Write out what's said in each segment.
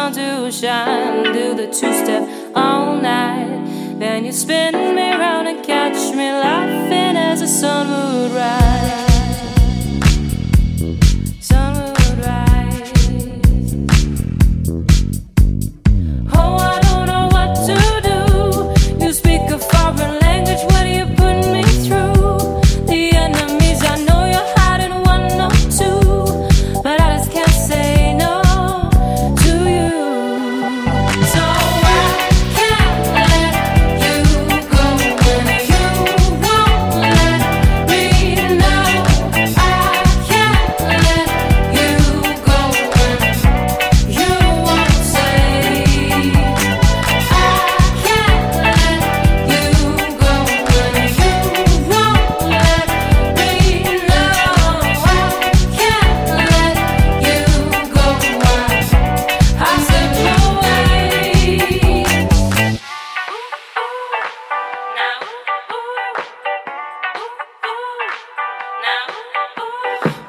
sun to shine. Do the two step all night. Then you spin me round and catch me laughing as the sun would rise.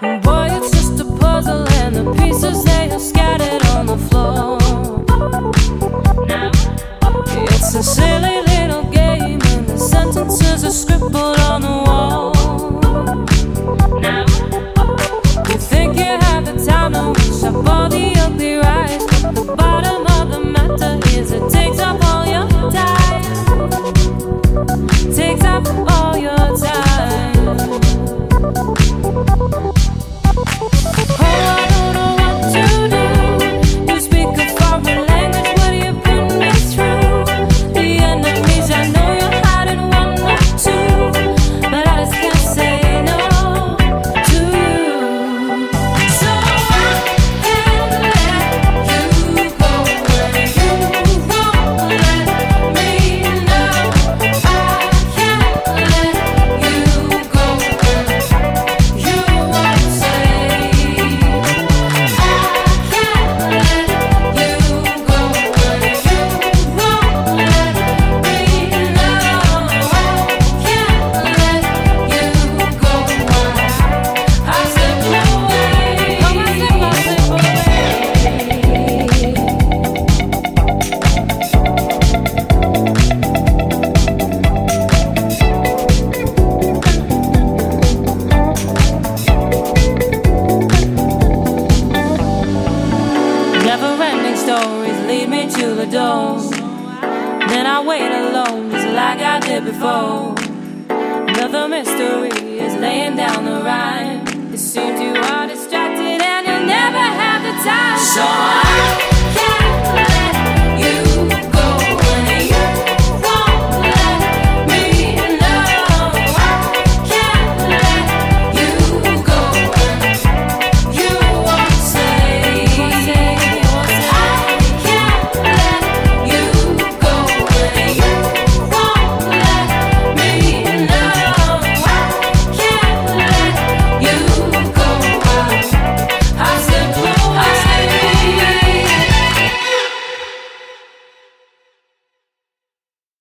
Boy, it's just a puzzle, and the pieces they are scattered on the floor. It's a silly. wait alone, just like I did before. Another mystery is laying down the rhyme. It seems you are.